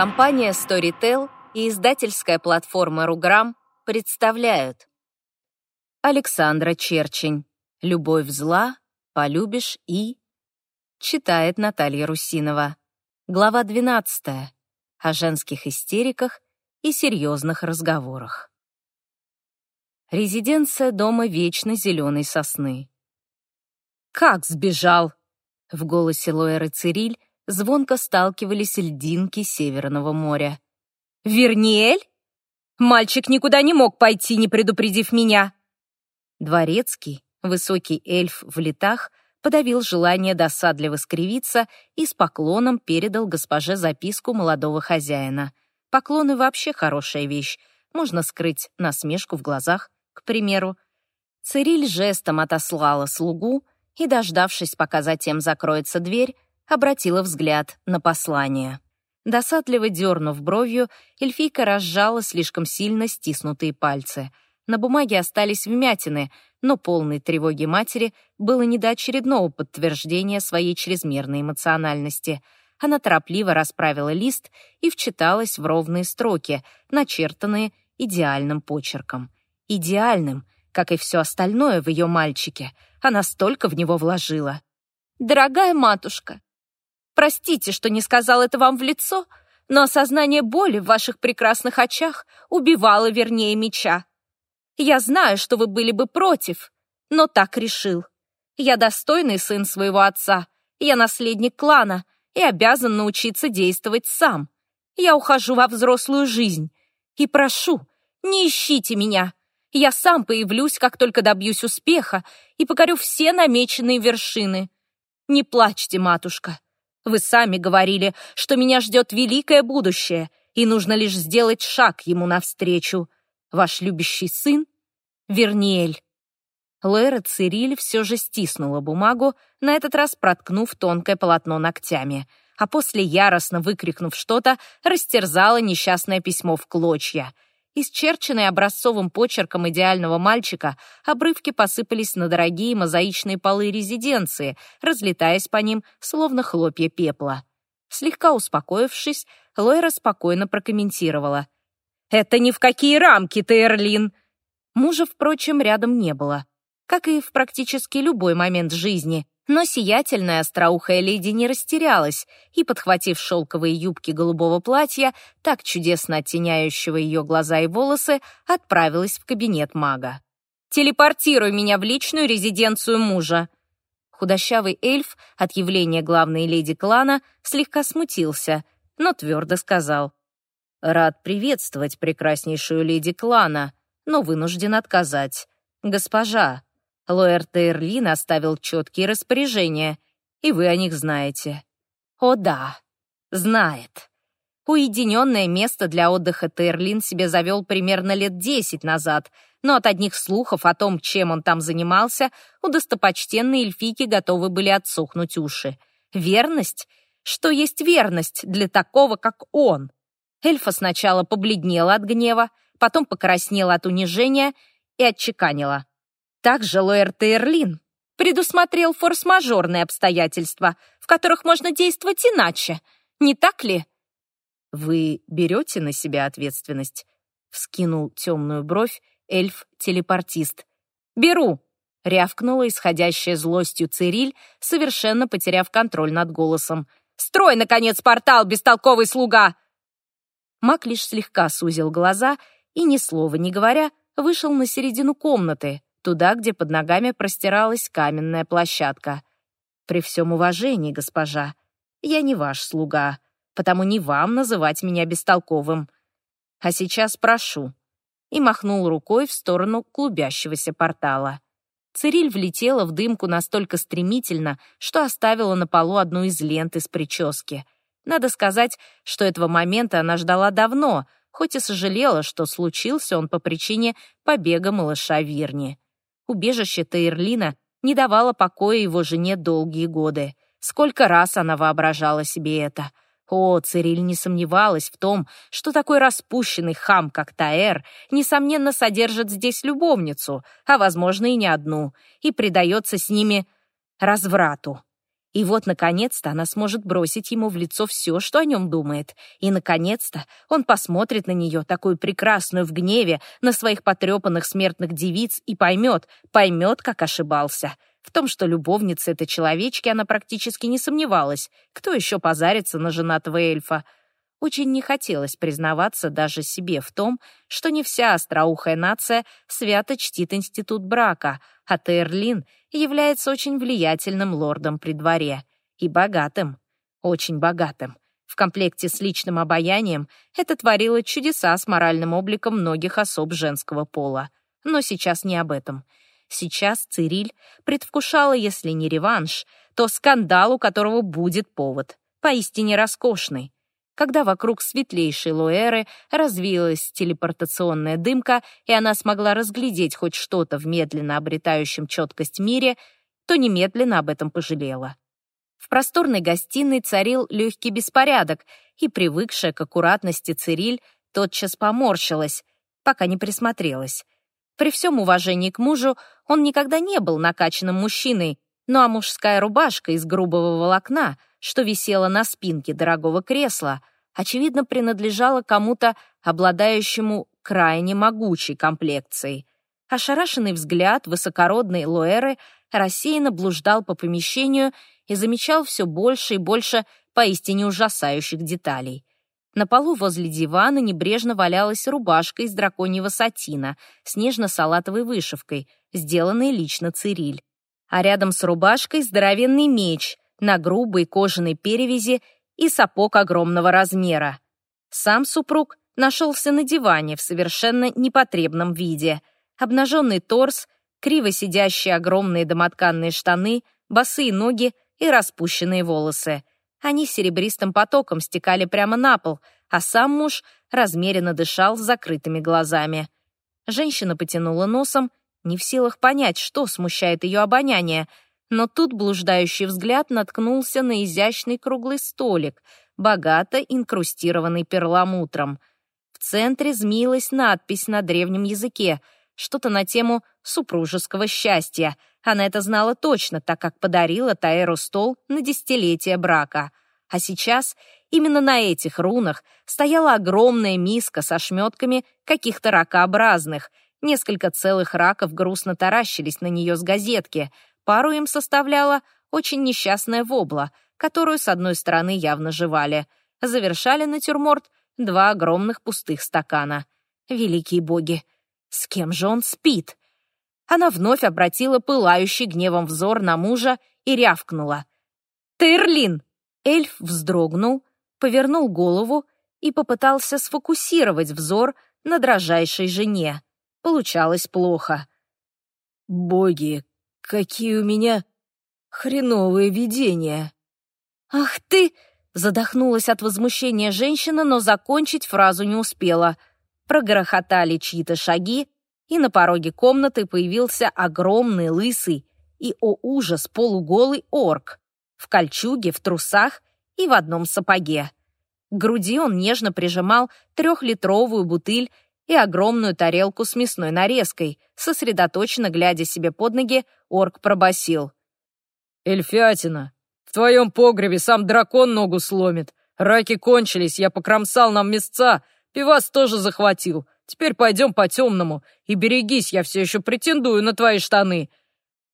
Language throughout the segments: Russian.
Компания Storytel и издательская платформа Руграм представляют Александра Черчень «Любовь зла, полюбишь и...» Читает Наталья Русинова. Глава 12. О женских истериках и серьезных разговорах. Резиденция дома вечно зеленой сосны. «Как сбежал?» В голосе Лоэры Цириль звонко сталкивались льдинки Северного моря. «Верниэль? Мальчик никуда не мог пойти, не предупредив меня!» Дворецкий, высокий эльф в летах, подавил желание досадливо скривиться и с поклоном передал госпоже записку молодого хозяина. Поклоны вообще хорошая вещь. Можно скрыть насмешку в глазах, к примеру. Цириль жестом отослала слугу и, дождавшись, пока затем закроется дверь, обратила взгляд на послание. Досадливо дернув бровью, эльфийка разжала слишком сильно стиснутые пальцы. На бумаге остались вмятины, но полной тревоги матери было не до очередного подтверждения своей чрезмерной эмоциональности. Она торопливо расправила лист и вчиталась в ровные строки, начертанные идеальным почерком. Идеальным, как и все остальное в ее мальчике. Она столько в него вложила. «Дорогая матушка, Простите, что не сказал это вам в лицо, но осознание боли в ваших прекрасных очах убивало вернее меча. Я знаю, что вы были бы против, но так решил. Я достойный сын своего отца, я наследник клана и обязан научиться действовать сам. Я ухожу во взрослую жизнь и прошу, не ищите меня. Я сам появлюсь, как только добьюсь успеха и покорю все намеченные вершины. Не плачьте, матушка. Вы сами говорили, что меня ждет великое будущее, и нужно лишь сделать шаг ему навстречу. Ваш любящий сын Верниэль». Лэра Цириль все же стиснула бумагу, на этот раз проткнув тонкое полотно ногтями, а после, яростно выкрикнув что-то, растерзала несчастное письмо в клочья — Исчерченные образцовым почерком идеального мальчика, обрывки посыпались на дорогие мозаичные полы резиденции, разлетаясь по ним, словно хлопья пепла. Слегка успокоившись, Лойра спокойно прокомментировала. «Это ни в какие рамки, Тейрлин!» Мужа, впрочем, рядом не было. Как и в практически любой момент жизни, но сиятельная остроухая леди не растерялась и, подхватив шелковые юбки голубого платья, так чудесно оттеняющего ее глаза и волосы, отправилась в кабинет мага. «Телепортируй меня в личную резиденцию мужа!» Худощавый эльф от явления главной леди клана слегка смутился, но твердо сказал. «Рад приветствовать прекраснейшую леди клана, но вынужден отказать. Госпожа, Лоэр Тейрлин оставил четкие распоряжения, и вы о них знаете. О да, знает. Уединенное место для отдыха Тейрлин себе завел примерно лет десять назад, но от одних слухов о том, чем он там занимался, у достопочтенной эльфийки готовы были отсохнуть уши. Верность? Что есть верность для такого, как он? Эльфа сначала побледнела от гнева, потом покраснела от унижения и отчеканила. Также Лоэр Тейрлин предусмотрел форс-мажорные обстоятельства, в которых можно действовать иначе, не так ли? «Вы берете на себя ответственность?» — вскинул темную бровь эльф-телепортист. «Беру!» — рявкнула исходящая злостью Цириль, совершенно потеряв контроль над голосом. «Строй, наконец, портал, бестолковый слуга!» Мак лишь слегка сузил глаза и, ни слова не говоря, вышел на середину комнаты, туда, где под ногами простиралась каменная площадка. «При всем уважении, госпожа, я не ваш слуга, потому не вам называть меня бестолковым. А сейчас прошу». И махнул рукой в сторону клубящегося портала. Цириль влетела в дымку настолько стремительно, что оставила на полу одну из лент из прически. Надо сказать, что этого момента она ждала давно, хоть и сожалела, что случился он по причине побега малыша Вирни. Убежище Тейрлина не давало покоя его жене долгие годы. Сколько раз она воображала себе это. О, Цириль не сомневалась в том, что такой распущенный хам, как Таэр, несомненно содержит здесь любовницу, а, возможно, и не одну, и предается с ними разврату. И вот, наконец-то, она сможет бросить ему в лицо все, что о нем думает. И, наконец-то, он посмотрит на нее, такую прекрасную в гневе, на своих потрепанных смертных девиц, и поймет, поймет, как ошибался. В том, что любовница — это человечки, она практически не сомневалась. Кто еще позарится на женатого эльфа? Очень не хотелось признаваться даже себе в том, что не вся остроухая нация свято чтит институт брака, а Тейрлин является очень влиятельным лордом при дворе. И богатым. Очень богатым. В комплекте с личным обаянием это творило чудеса с моральным обликом многих особ женского пола. Но сейчас не об этом. Сейчас Цириль предвкушала, если не реванш, то скандал, у которого будет повод. Поистине роскошный когда вокруг светлейшей Луэры развилась телепортационная дымка, и она смогла разглядеть хоть что-то в медленно обретающем четкость мире, то немедленно об этом пожалела. В просторной гостиной царил легкий беспорядок, и привыкшая к аккуратности Цириль тотчас поморщилась, пока не присмотрелась. При всем уважении к мужу он никогда не был накачанным мужчиной, ну а мужская рубашка из грубого волокна, что висела на спинке дорогого кресла, очевидно, принадлежала кому-то, обладающему крайне могучей комплекцией. Ошарашенный взгляд высокородной Луэры рассеянно блуждал по помещению и замечал все больше и больше поистине ужасающих деталей. На полу возле дивана небрежно валялась рубашка из драконьего сатина с нежно-салатовой вышивкой, сделанной лично Цириль. А рядом с рубашкой здоровенный меч на грубой кожаной перевязи и сапог огромного размера. Сам супруг нашелся на диване в совершенно непотребном виде. Обнаженный торс, криво сидящие огромные домотканные штаны, босые ноги и распущенные волосы. Они серебристым потоком стекали прямо на пол, а сам муж размеренно дышал с закрытыми глазами. Женщина потянула носом, не в силах понять, что смущает ее обоняние — но тут блуждающий взгляд наткнулся на изящный круглый столик, богато инкрустированный перламутром. В центре змеилась надпись на древнем языке, что-то на тему супружеского счастья. Она это знала точно, так как подарила Таэру стол на десятилетие брака. А сейчас именно на этих рунах стояла огромная миска со шметками каких-то ракообразных. Несколько целых раков грустно таращились на нее с газетки — Пару им составляла очень несчастная вобла, которую с одной стороны явно жевали. Завершали натюрморт два огромных пустых стакана. Великие боги! С кем же он спит? Она вновь обратила пылающий гневом взор на мужа и рявкнула. «Тейрлин!» Эльф вздрогнул, повернул голову и попытался сфокусировать взор на дрожайшей жене. Получалось плохо. «Боги, Какие у меня хреновые видения. Ах ты! Задохнулась от возмущения женщина, но закончить фразу не успела. Прогрохотали чьи-то шаги, и на пороге комнаты появился огромный лысый и, о ужас, полуголый орк в кольчуге, в трусах и в одном сапоге. К груди он нежно прижимал трехлитровую бутыль и огромную тарелку с мясной нарезкой. Сосредоточенно глядя себе под ноги, орк пробасил: «Эльфятина, в твоем погребе сам дракон ногу сломит. Раки кончились, я покромсал нам мясца, пивас тоже захватил. Теперь пойдем по-темному, и берегись, я все еще претендую на твои штаны».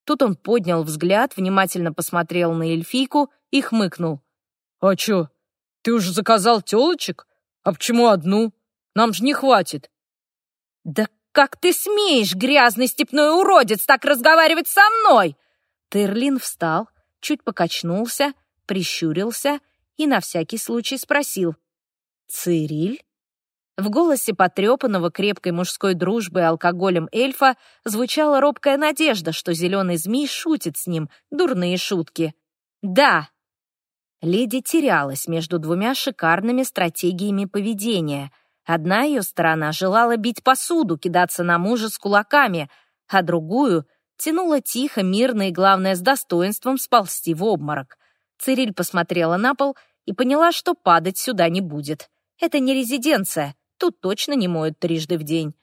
Тут он поднял взгляд, внимательно посмотрел на эльфийку и хмыкнул. «А чё, ты уже заказал тёлочек? А почему одну? Нам ж не хватит». «Да как ты смеешь, грязный степной уродец, так разговаривать со мной?» Терлин встал, чуть покачнулся, прищурился и на всякий случай спросил. «Цириль?» В голосе потрепанного крепкой мужской дружбы и алкоголем эльфа звучала робкая надежда, что зеленый змей шутит с ним, дурные шутки. «Да!» Леди терялась между двумя шикарными стратегиями поведения — Одна ее сторона желала бить посуду, кидаться на мужа с кулаками, а другую тянула тихо, мирно и, главное, с достоинством сползти в обморок. Цириль посмотрела на пол и поняла, что падать сюда не будет. Это не резиденция, тут точно не моют трижды в день.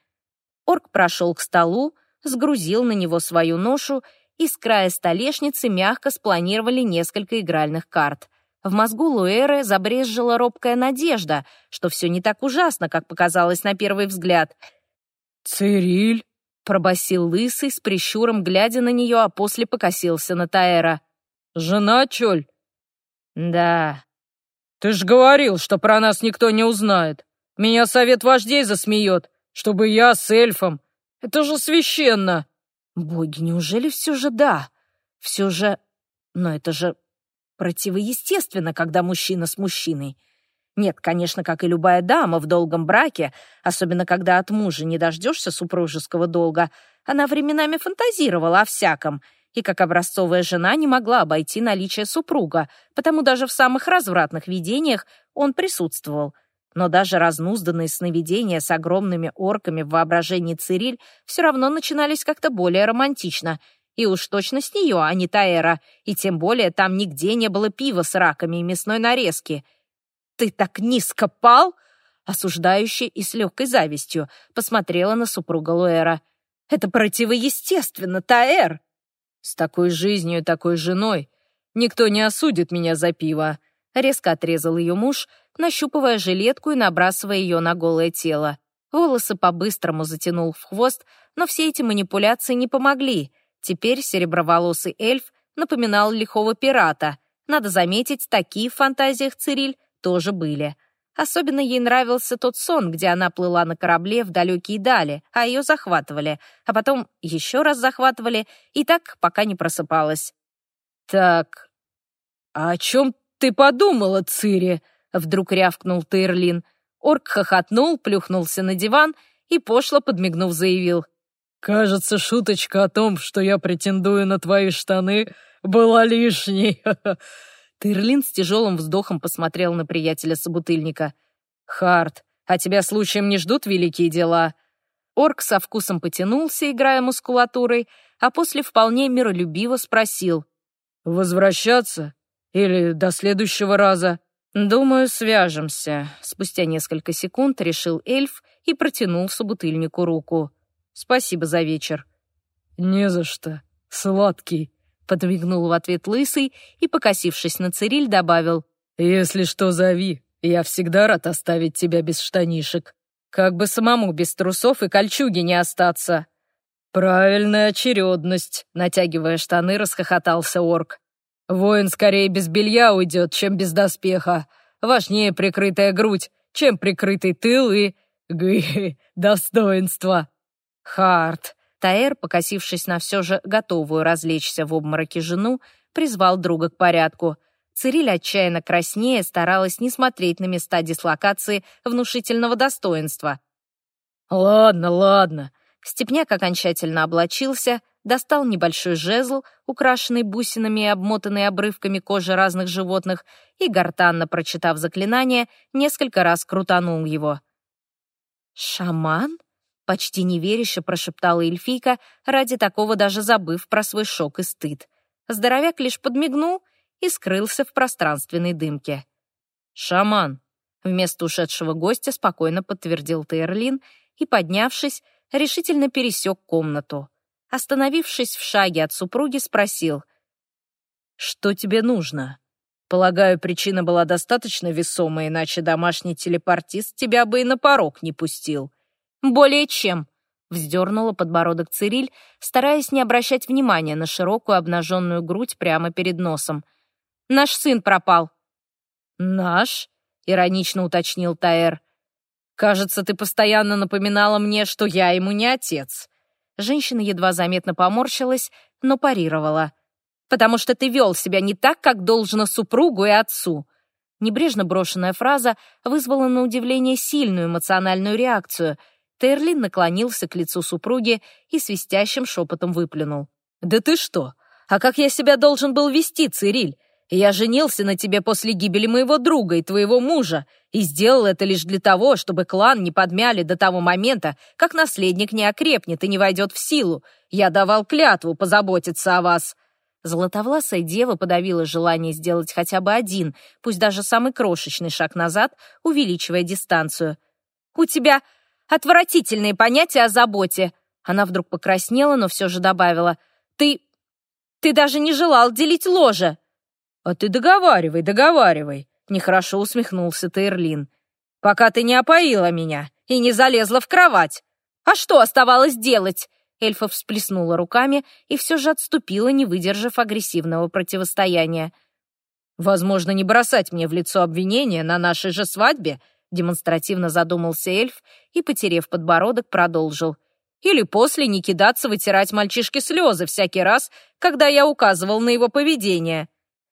Орк прошел к столу, сгрузил на него свою ношу и с края столешницы мягко спланировали несколько игральных карт. В мозгу Луэры забрезжила робкая надежда, что все не так ужасно, как показалось на первый взгляд. «Цириль?» — пробасил Лысый с прищуром, глядя на нее, а после покосился на Таэра. «Жена, Чоль?» «Да». «Ты ж говорил, что про нас никто не узнает. Меня совет вождей засмеет, чтобы я с эльфом. Это же священно!» «Боги, неужели все же да? Все же... Но это же противоестественно, когда мужчина с мужчиной. Нет, конечно, как и любая дама в долгом браке, особенно когда от мужа не дождешься супружеского долга, она временами фантазировала о всяком, и как образцовая жена не могла обойти наличие супруга, потому даже в самых развратных видениях он присутствовал. Но даже разнузданные сновидения с огромными орками в воображении Цириль все равно начинались как-то более романтично — и уж точно с нее, а не Таэра. И тем более там нигде не было пива с раками и мясной нарезки. «Ты так низко пал?» Осуждающая и с легкой завистью посмотрела на супруга Луэра. «Это противоестественно, Таэр!» «С такой жизнью и такой женой никто не осудит меня за пиво», резко отрезал ее муж, нащупывая жилетку и набрасывая ее на голое тело. Волосы по-быстрому затянул в хвост, но все эти манипуляции не помогли — Теперь сереброволосый эльф напоминал лихого пирата. Надо заметить, такие в фантазиях Цириль тоже были. Особенно ей нравился тот сон, где она плыла на корабле в далекие дали, а ее захватывали, а потом еще раз захватывали, и так, пока не просыпалась. «Так, а о чем ты подумала, Цири?» — вдруг рявкнул Тейрлин. Орк хохотнул, плюхнулся на диван и, пошло подмигнув, заявил. «Кажется, шуточка о том, что я претендую на твои штаны, была лишней». Тырлин с тяжелым вздохом посмотрел на приятеля собутыльника. «Харт, а тебя случаем не ждут великие дела?» Орк со вкусом потянулся, играя мускулатурой, а после вполне миролюбиво спросил. «Возвращаться? Или до следующего раза?» «Думаю, свяжемся», — спустя несколько секунд решил эльф и протянул собутыльнику руку. Спасибо за вечер». «Не за что. Сладкий», — подмигнул в ответ Лысый и, покосившись на Цириль, добавил. «Если что, зови. Я всегда рад оставить тебя без штанишек. Как бы самому без трусов и кольчуги не остаться». «Правильная очередность», — натягивая штаны, расхохотался орк. «Воин скорее без белья уйдет, чем без доспеха. Важнее прикрытая грудь, чем прикрытый тыл и... Гы, достоинство». Харт. Таэр, покосившись на все же готовую развлечься в обмороке жену, призвал друга к порядку. Цириль, отчаянно краснее, старалась не смотреть на места дислокации внушительного достоинства. «Ладно, ладно». Степняк окончательно облачился, достал небольшой жезл, украшенный бусинами и обмотанный обрывками кожи разных животных, и, гортанно прочитав заклинание, несколько раз крутанул его. «Шаман?» Почти неверяще прошептала эльфийка, ради такого даже забыв про свой шок и стыд. Здоровяк лишь подмигнул и скрылся в пространственной дымке. «Шаман!» — вместо ушедшего гостя спокойно подтвердил Тейрлин и, поднявшись, решительно пересек комнату. Остановившись в шаге от супруги, спросил. «Что тебе нужно?» Полагаю, причина была достаточно весомая, иначе домашний телепортист тебя бы и на порог не пустил. «Более чем», — вздернула подбородок Цириль, стараясь не обращать внимания на широкую обнаженную грудь прямо перед носом. «Наш сын пропал». «Наш?» — иронично уточнил Таэр. «Кажется, ты постоянно напоминала мне, что я ему не отец». Женщина едва заметно поморщилась, но парировала. «Потому что ты вел себя не так, как должно супругу и отцу». Небрежно брошенная фраза вызвала на удивление сильную эмоциональную реакцию — Терлин наклонился к лицу супруги и свистящим шепотом выплюнул. «Да ты что? А как я себя должен был вести, Цириль? Я женился на тебе после гибели моего друга и твоего мужа и сделал это лишь для того, чтобы клан не подмяли до того момента, как наследник не окрепнет и не войдет в силу. Я давал клятву позаботиться о вас». Золотовласая дева подавила желание сделать хотя бы один, пусть даже самый крошечный шаг назад, увеличивая дистанцию. «У тебя Отвратительные понятия о заботе!» Она вдруг покраснела, но все же добавила. «Ты Ты даже не желал делить ложе!» «А ты договаривай, договаривай!» — нехорошо усмехнулся Тейрлин. «Пока ты не опоила меня и не залезла в кровать!» «А что оставалось делать?» Эльфа всплеснула руками и все же отступила, не выдержав агрессивного противостояния. «Возможно, не бросать мне в лицо обвинения на нашей же свадьбе», демонстративно задумался эльф и, потерев подбородок, продолжил. «Или после не кидаться вытирать мальчишке слезы всякий раз, когда я указывал на его поведение.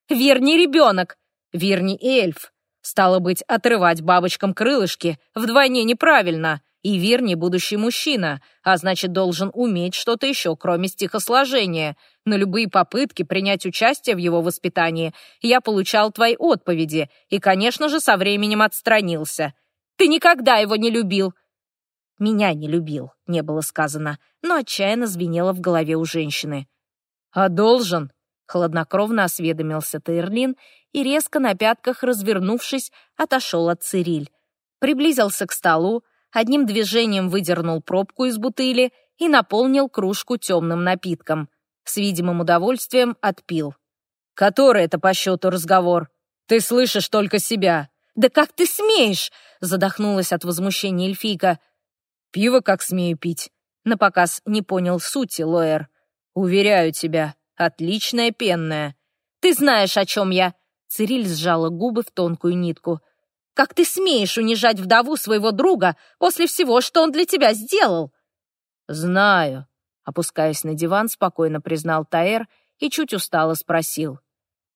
Верни ребенок, верни эльф. Стало быть, отрывать бабочкам крылышки вдвойне неправильно. И Верни будущий мужчина, а значит, должен уметь что-то еще, кроме стихосложения. На любые попытки принять участие в его воспитании я получал твои отповеди и, конечно же, со временем отстранился. Ты никогда его не любил. Меня не любил, не было сказано, но отчаянно звенело в голове у женщины. А должен? Хладнокровно осведомился Тейрлин и, резко на пятках развернувшись, отошел от Цириль. Приблизился к столу, одним движением выдернул пробку из бутыли и наполнил кружку темным напитком. С видимым удовольствием отпил. «Который это по счету разговор? Ты слышишь только себя!» «Да как ты смеешь?» — задохнулась от возмущения эльфийка. «Пиво как смею пить». Напоказ не понял сути, Лоэр. «Уверяю тебя, отличная пенная». «Ты знаешь, о чем я!» Цириль сжала губы в тонкую нитку. Как ты смеешь унижать вдову своего друга после всего, что он для тебя сделал?» «Знаю», — опускаясь на диван, спокойно признал Таэр и чуть устало спросил.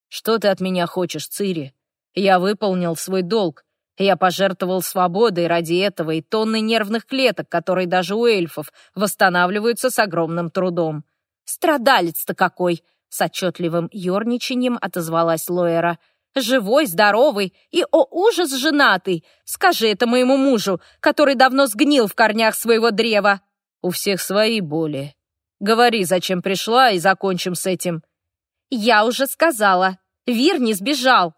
«Что ты от меня хочешь, Цири? Я выполнил свой долг. Я пожертвовал свободой ради этого и тонны нервных клеток, которые даже у эльфов восстанавливаются с огромным трудом». «Страдалец-то какой!» — с отчетливым ерничанием отозвалась Лоэра — Живой, здоровый и, о ужас, женатый. Скажи это моему мужу, который давно сгнил в корнях своего древа. У всех свои боли. Говори, зачем пришла, и закончим с этим. Я уже сказала. Вир не сбежал.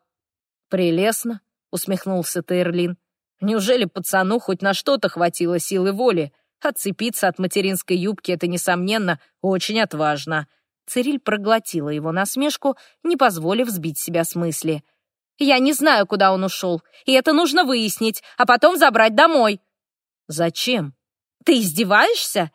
Прелестно, усмехнулся Тейрлин. Неужели пацану хоть на что-то хватило силы воли? Отцепиться от материнской юбки — это, несомненно, очень отважно. Цириль проглотила его насмешку, не позволив сбить себя с мысли. «Я не знаю, куда он ушел, и это нужно выяснить, а потом забрать домой». «Зачем?» «Ты издеваешься?»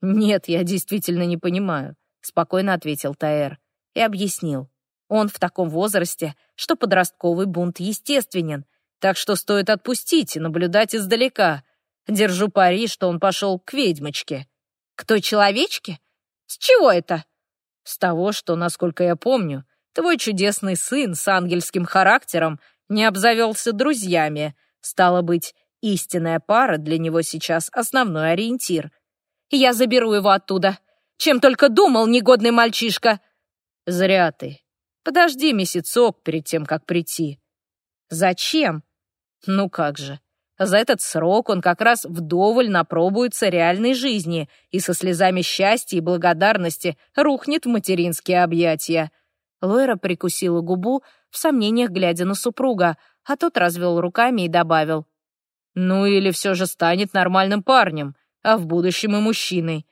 «Нет, я действительно не понимаю», — спокойно ответил Таэр и объяснил. «Он в таком возрасте, что подростковый бунт естественен, так что стоит отпустить и наблюдать издалека. Держу пари, что он пошел к ведьмочке». «К той человечке? С чего это?» С того, что, насколько я помню, твой чудесный сын с ангельским характером не обзавелся друзьями. Стало быть, истинная пара для него сейчас основной ориентир. Я заберу его оттуда. Чем только думал, негодный мальчишка. Зря ты. Подожди месяцок перед тем, как прийти. Зачем? Ну как же. За этот срок он как раз вдоволь напробуется реальной жизни и со слезами счастья и благодарности рухнет в материнские объятия. Лойра прикусила губу, в сомнениях глядя на супруга, а тот развел руками и добавил. «Ну или все же станет нормальным парнем, а в будущем и мужчиной».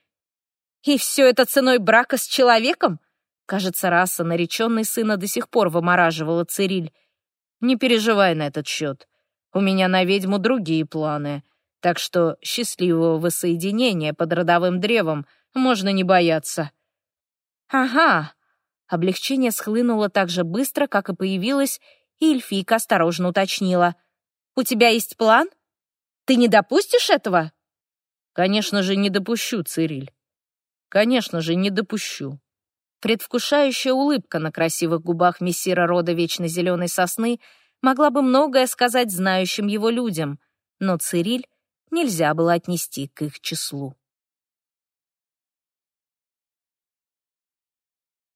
«И все это ценой брака с человеком?» Кажется, раса нареченной сына до сих пор вымораживала Цириль. «Не переживай на этот счет. У меня на ведьму другие планы, так что счастливого воссоединения под родовым древом можно не бояться». «Ага». Облегчение схлынуло так же быстро, как и появилось, и эльфийка осторожно уточнила. «У тебя есть план? Ты не допустишь этого?» «Конечно же, не допущу, Цириль. Конечно же, не допущу». Предвкушающая улыбка на красивых губах мессира рода Вечно Зеленой Сосны — могла бы многое сказать знающим его людям, но Цириль нельзя было отнести к их числу.